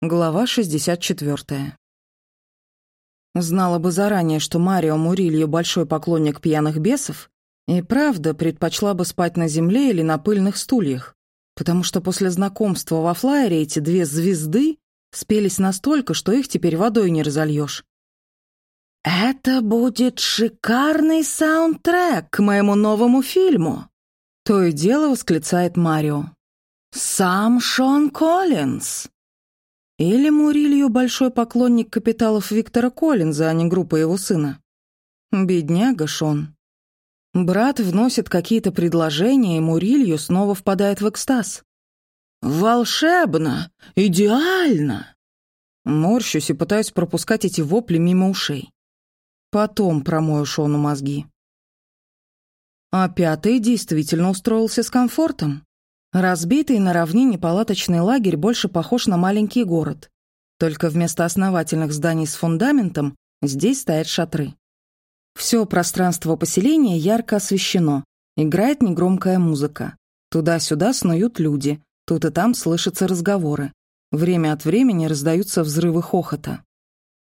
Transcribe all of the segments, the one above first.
Глава 64. Знала бы заранее, что Марио Мурильо большой поклонник пьяных бесов, и правда предпочла бы спать на земле или на пыльных стульях, потому что после знакомства во флайере эти две звезды спелись настолько, что их теперь водой не разольешь. «Это будет шикарный саундтрек к моему новому фильму!» То и дело восклицает Марио. «Сам Шон Коллинз!» Или Мурилью большой поклонник капиталов Виктора Коллинза, а не группа его сына. Бедняга Шон. Брат вносит какие-то предложения, и Мурилью снова впадает в экстаз. «Волшебно! Идеально!» Морщусь и пытаюсь пропускать эти вопли мимо ушей. Потом промою Шону мозги. А пятый действительно устроился с комфортом. Разбитый на равнине палаточный лагерь больше похож на маленький город. Только вместо основательных зданий с фундаментом здесь стоят шатры. Все пространство поселения ярко освещено, играет негромкая музыка. Туда-сюда снуют люди, тут и там слышатся разговоры. Время от времени раздаются взрывы хохота.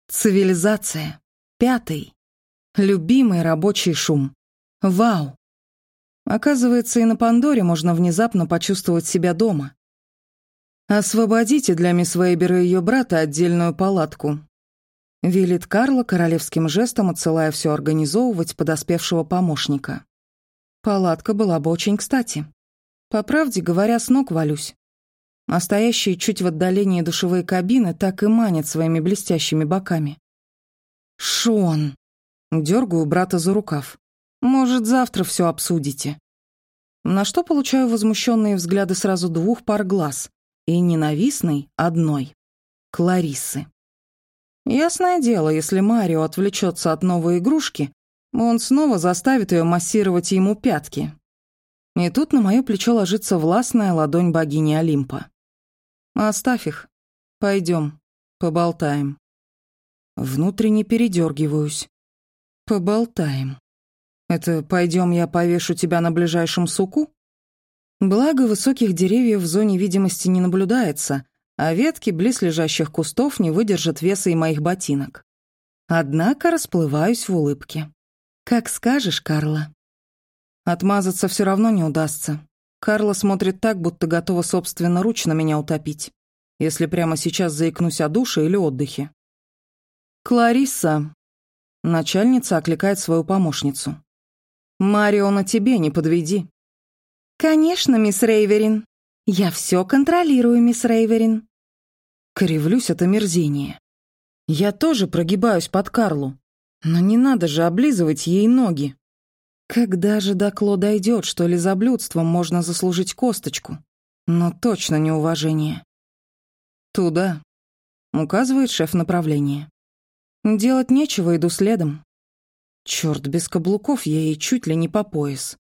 Цивилизация. Пятый. Любимый рабочий шум. Вау! Оказывается, и на Пандоре можно внезапно почувствовать себя дома. «Освободите для мисс Вейбер и ее брата отдельную палатку», — велит Карла королевским жестом, отсылая все организовывать подоспевшего помощника. Палатка была бы очень кстати. По правде говоря, с ног валюсь. А чуть в отдалении душевые кабины так и манят своими блестящими боками. «Шон!» — дергаю брата за рукав. Может, завтра все обсудите. На что получаю возмущенные взгляды сразу двух пар глаз и ненавистной одной. Клариссы. Ясное дело, если Марио отвлечется от новой игрушки, он снова заставит ее массировать ему пятки. И тут на мое плечо ложится властная ладонь богини Олимпа. Оставь их. Пойдем, поболтаем. Внутренне передергиваюсь. Поболтаем. Это пойдем я повешу тебя на ближайшем суку? Благо, высоких деревьев в зоне видимости не наблюдается, а ветки близлежащих кустов не выдержат веса и моих ботинок. Однако расплываюсь в улыбке. «Как скажешь, Карла». Отмазаться все равно не удастся. Карла смотрит так, будто готова собственноручно меня утопить, если прямо сейчас заикнусь о душе или отдыхе. «Кларисса», — начальница окликает свою помощницу. Марио на тебе, не подведи». «Конечно, мисс Рейверин. Я все контролирую, мисс Рейверин». Кривлюсь от омерзения. Я тоже прогибаюсь под Карлу. Но не надо же облизывать ей ноги. Когда же до Кло дойдет, что лизоблюдством можно заслужить косточку? Но точно неуважение. «Туда», — указывает шеф направления. «Делать нечего, иду следом. Черт, без каблуков я ей чуть ли не по пояс.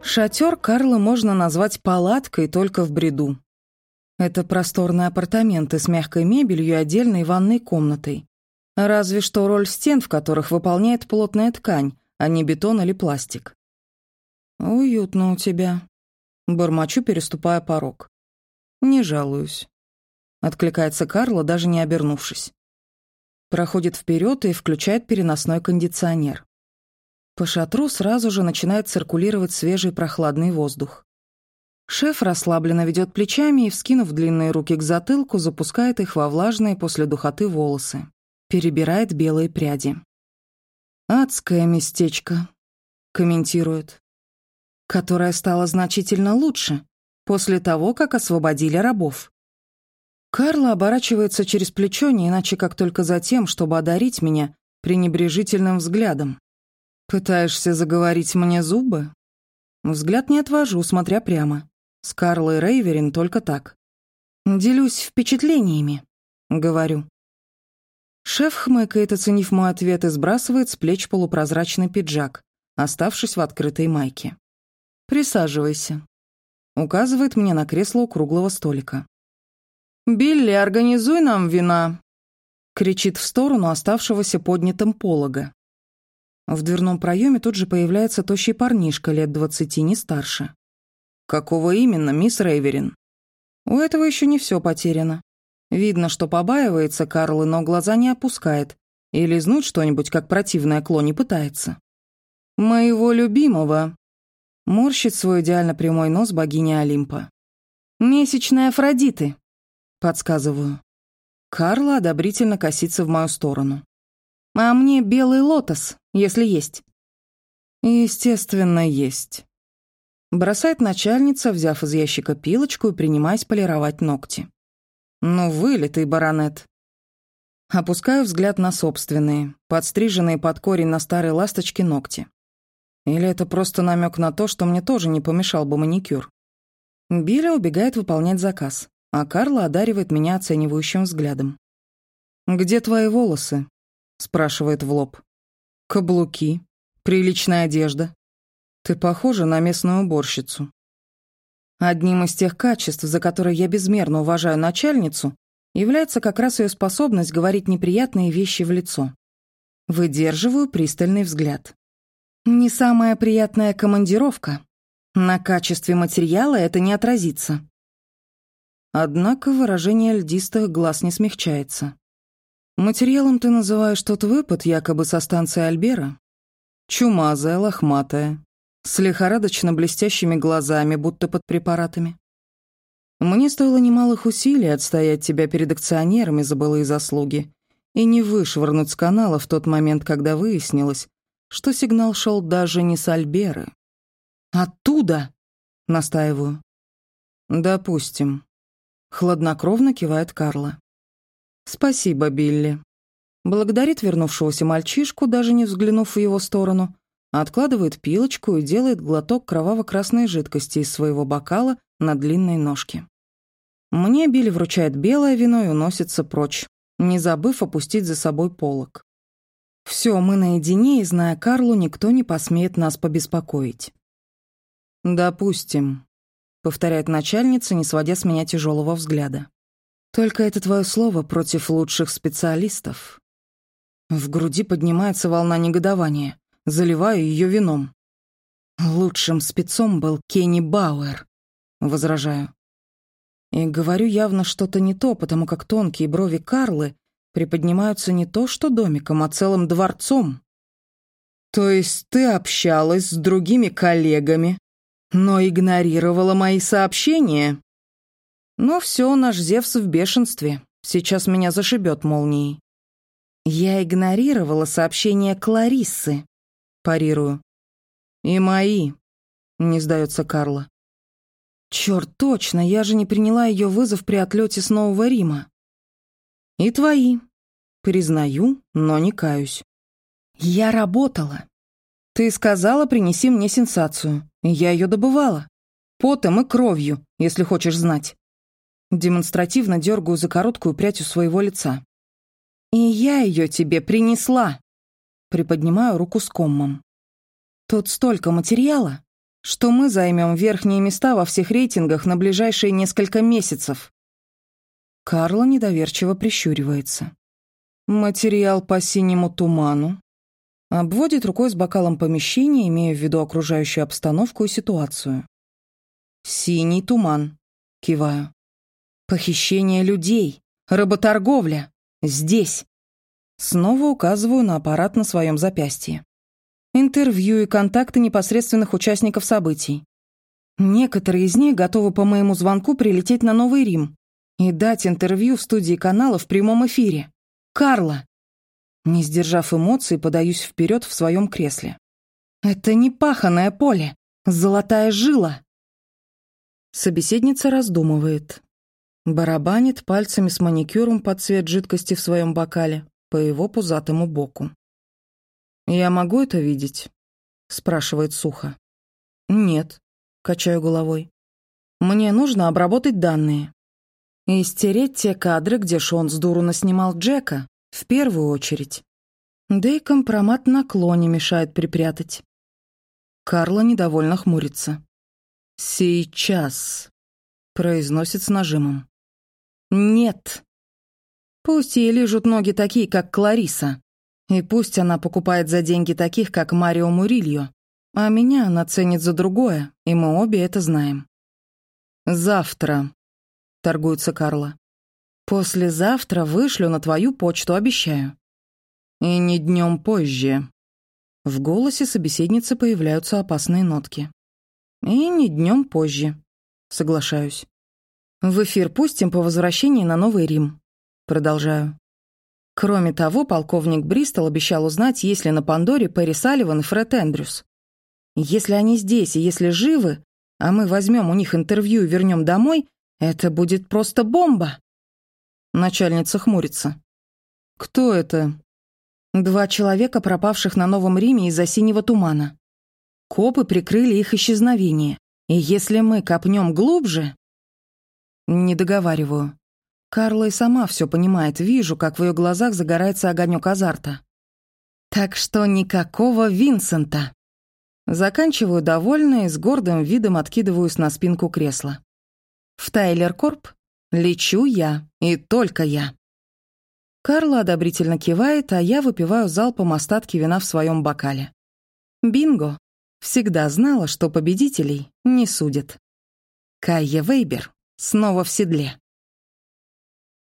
Шатер Карла можно назвать палаткой только в бреду. Это просторные апартаменты с мягкой мебелью и отдельной ванной комнатой. Разве что роль стен, в которых выполняет плотная ткань, а не бетон или пластик. «Уютно у тебя», — бормочу, переступая порог. «Не жалуюсь», — откликается Карла, даже не обернувшись проходит вперед и включает переносной кондиционер. По шатру сразу же начинает циркулировать свежий прохладный воздух. Шеф расслабленно ведет плечами и, вскинув длинные руки к затылку, запускает их во влажные после духоты волосы. Перебирает белые пряди. «Адское местечко», — комментирует. «Которое стало значительно лучше после того, как освободили рабов. Карла оборачивается через плечо, не иначе как только за тем, чтобы одарить меня пренебрежительным взглядом. «Пытаешься заговорить мне зубы?» Взгляд не отвожу, смотря прямо. С Карлой Рейверин только так. «Делюсь впечатлениями», — говорю. Шеф хмыкает, оценив мой ответ, и сбрасывает с плеч полупрозрачный пиджак, оставшись в открытой майке. «Присаживайся», — указывает мне на кресло у круглого столика. «Билли, организуй нам вина!» — кричит в сторону оставшегося поднятым полога. В дверном проеме тут же появляется тощий парнишка лет двадцати, не старше. «Какого именно, мисс Рейверин?» У этого еще не все потеряно. Видно, что побаивается Карлы, но глаза не опускает. И лизнуть что-нибудь, как противная кло, не пытается. «Моего любимого!» Морщит свой идеально прямой нос богиня Олимпа. «Месячная Афродиты!» Подсказываю. Карла одобрительно косится в мою сторону. «А мне белый лотос, если есть». «Естественно, есть». Бросает начальница, взяв из ящика пилочку и принимаясь полировать ногти. «Ну, вылитый баронет». Опускаю взгляд на собственные, подстриженные под корень на старой ласточке ногти. Или это просто намек на то, что мне тоже не помешал бы маникюр. Билли убегает выполнять заказ, а Карла одаривает меня оценивающим взглядом. «Где твои волосы?» — спрашивает в лоб. «Каблуки. Приличная одежда. Ты похожа на местную уборщицу». Одним из тех качеств, за которые я безмерно уважаю начальницу, является как раз ее способность говорить неприятные вещи в лицо. Выдерживаю пристальный взгляд. Не самая приятная командировка. На качестве материала это не отразится. Однако выражение льдистых глаз не смягчается. Материалом ты называешь тот выпад, якобы со станции Альбера? Чумазая, лохматая, с лихорадочно блестящими глазами, будто под препаратами. Мне стоило немалых усилий отстоять тебя перед акционерами за былые заслуги и не вышвырнуть с канала в тот момент, когда выяснилось, что сигнал шел даже не с Альберы. «Оттуда!» — настаиваю. «Допустим». Хладнокровно кивает Карла. «Спасибо, Билли». Благодарит вернувшегося мальчишку, даже не взглянув в его сторону, откладывает пилочку и делает глоток кроваво-красной жидкости из своего бокала на длинной ножке. Мне Билли вручает белое вино и уносится прочь, не забыв опустить за собой полок. Все, мы наедине, и, зная Карлу, никто не посмеет нас побеспокоить. «Допустим», — повторяет начальница, не сводя с меня тяжелого взгляда. «Только это твое слово против лучших специалистов». В груди поднимается волна негодования. Заливаю ее вином. «Лучшим спецом был Кенни Бауэр», — возражаю. И говорю явно что-то не то, потому как тонкие брови Карлы приподнимаются не то что домиком, а целым дворцом. То есть ты общалась с другими коллегами, но игнорировала мои сообщения? Ну все, наш Зевс в бешенстве. Сейчас меня зашибет молнией. Я игнорировала сообщения Клариссы. Парирую. И мои. Не сдается Карла. Черт, точно, я же не приняла ее вызов при отлете с Нового Рима. И твои. Признаю, но не каюсь. Я работала. Ты сказала, принеси мне сенсацию. Я ее добывала. Потом и кровью, если хочешь знать. Демонстративно дергаю за короткую прядь у своего лица. И я ее тебе принесла. Приподнимаю руку с коммом. Тут столько материала, что мы займем верхние места во всех рейтингах на ближайшие несколько месяцев. Карла недоверчиво прищуривается. Материал по синему туману. Обводит рукой с бокалом помещения, имея в виду окружающую обстановку и ситуацию. Синий туман. Киваю. Похищение людей. Работорговля. Здесь. Снова указываю на аппарат на своем запястье. Интервью и контакты непосредственных участников событий. Некоторые из них готовы по моему звонку прилететь на Новый Рим, и дать интервью в студии канала в прямом эфире. Карла. Не сдержав эмоций, подаюсь вперед в своем кресле. Это не паханое поле, золотая жила. Собеседница раздумывает. Барабанит пальцами с маникюром под цвет жидкости в своем бокале по его пузатому боку. «Я могу это видеть?» — спрашивает сухо. «Нет», — качаю головой. «Мне нужно обработать данные. И стереть те кадры, где Шон с дуру наснимал Джека, в первую очередь. Да и компромат на клоне мешает припрятать. Карла недовольно хмурится. «Сейчас», — произносит с нажимом. «Нет». Пусть ей лижут ноги такие, как Клариса, и пусть она покупает за деньги таких, как Марио Мурильо, а меня она ценит за другое, и мы обе это знаем. Завтра — торгуется Карла. «Послезавтра вышлю на твою почту, обещаю». «И не днем позже». В голосе собеседницы появляются опасные нотки. «И не днем позже», — соглашаюсь. «В эфир пустим по возвращении на Новый Рим». Продолжаю. Кроме того, полковник Бристол обещал узнать, есть ли на Пандоре Перри Салливан и Фред Эндрюс. Если они здесь и если живы, а мы возьмем у них интервью и вернем домой, это будет просто бомба. Начальница хмурится. Кто это? Два человека, пропавших на Новом Риме из-за синего тумана. Копы прикрыли их исчезновение. И если мы копнем глубже... Не договариваю. Карла и сама все понимает, вижу, как в ее глазах загорается огонек азарта. Так что никакого Винсента. Заканчиваю довольно и с гордым видом откидываюсь на спинку кресла. В Тайлер Корп лечу я, и только я. Карла одобрительно кивает, а я выпиваю залпом остатки вина в своем бокале. Бинго! Всегда знала, что победителей не судят. Кайя Вейбер снова в седле.